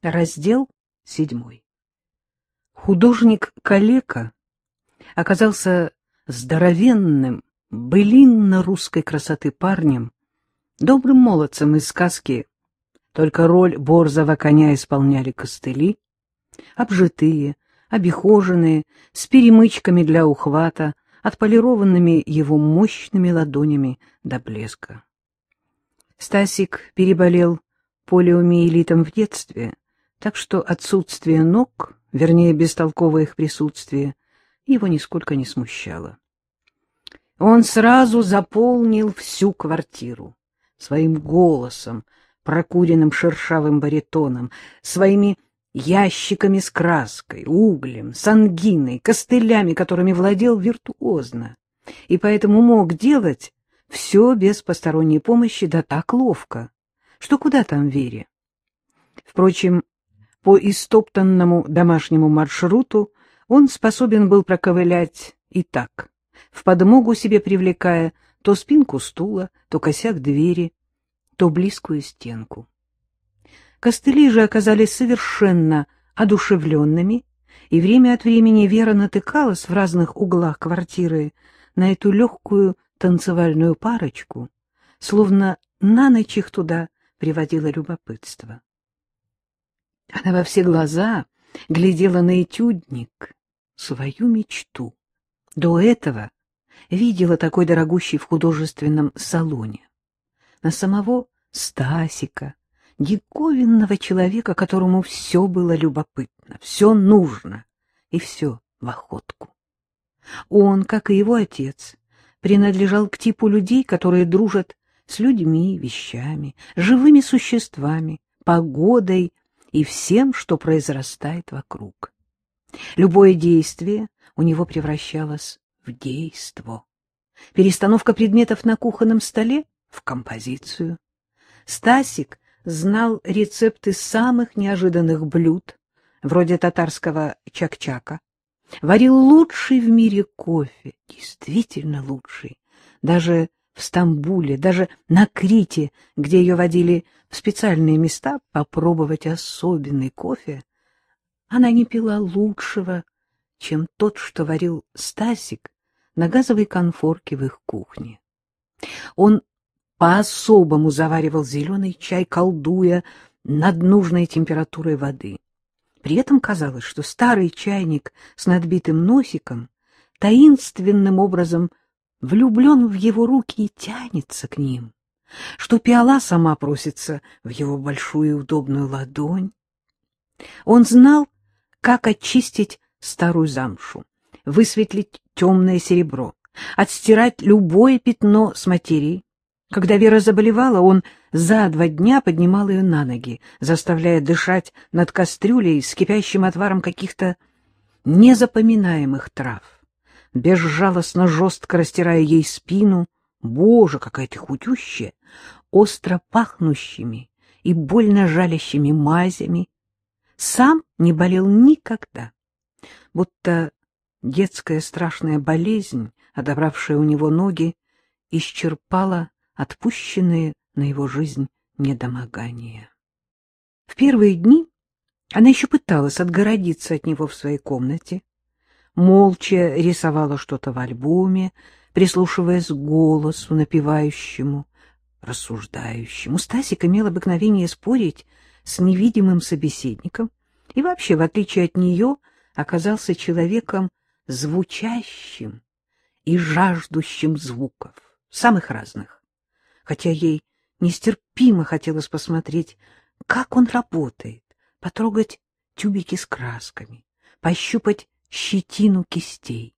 Раздел седьмой. Художник Калека оказался здоровенным, былинно-русской красоты парнем, добрым молодцем из сказки, только роль борзого коня исполняли костыли, обжитые, обихоженные, с перемычками для ухвата, отполированными его мощными ладонями до блеска. Стасик переболел полиомиелитом в детстве, так что отсутствие ног, вернее, бестолковое их присутствие, его нисколько не смущало. Он сразу заполнил всю квартиру своим голосом, прокуренным шершавым баритоном, своими ящиками с краской, углем, сангиной, костылями, которыми владел виртуозно, и поэтому мог делать все без посторонней помощи, да так ловко, что куда там Вере. Впрочем, по истоптанному домашнему маршруту он способен был проковылять и так, в подмогу себе привлекая то спинку стула, то косяк двери, то близкую стенку. Костыли же оказались совершенно одушевленными, и время от времени Вера натыкалась в разных углах квартиры на эту легкую танцевальную парочку, словно на ночь их туда приводило любопытство. Она во все глаза глядела на этюдник, свою мечту. До этого видела такой дорогущий в художественном салоне. На самого Стасика, диковинного человека, которому все было любопытно, все нужно и все в охотку. Он, как и его отец, принадлежал к типу людей, которые дружат с людьми, вещами, живыми существами, погодой и всем, что произрастает вокруг. Любое действие у него превращалось в действо. Перестановка предметов на кухонном столе — в композицию. Стасик знал рецепты самых неожиданных блюд, вроде татарского чак-чака. Варил лучший в мире кофе, действительно лучший. Даже в Стамбуле, даже на Крите, где ее водили в специальные места попробовать особенный кофе, она не пила лучшего, чем тот, что варил Стасик на газовой конфорке в их кухне. Он по-особому заваривал зеленый чай, колдуя над нужной температурой воды. При этом казалось, что старый чайник с надбитым носиком таинственным образом влюблен в его руки и тянется к ним, что пиала сама просится в его большую удобную ладонь. Он знал, как очистить старую замшу, высветлить темное серебро, отстирать любое пятно с материи. Когда Вера заболевала, он за два дня поднимал ее на ноги, заставляя дышать над кастрюлей с кипящим отваром каких-то незапоминаемых трав, безжалостно жестко растирая ей спину, боже, какая ты худющая, остро пахнущими и больно жалящими мазями, сам не болел никогда, будто детская страшная болезнь, одобравшая у него ноги, исчерпала отпущенные на его жизнь недомогания. В первые дни она еще пыталась отгородиться от него в своей комнате, молча рисовала что-то в альбоме, прислушиваясь к голосу, напевающему, рассуждающему. Стасик имел обыкновение спорить с невидимым собеседником и вообще, в отличие от нее, оказался человеком звучащим и жаждущим звуков, самых разных, хотя ей нестерпимо хотелось посмотреть, как он работает, потрогать тюбики с красками, пощупать щетину кистей.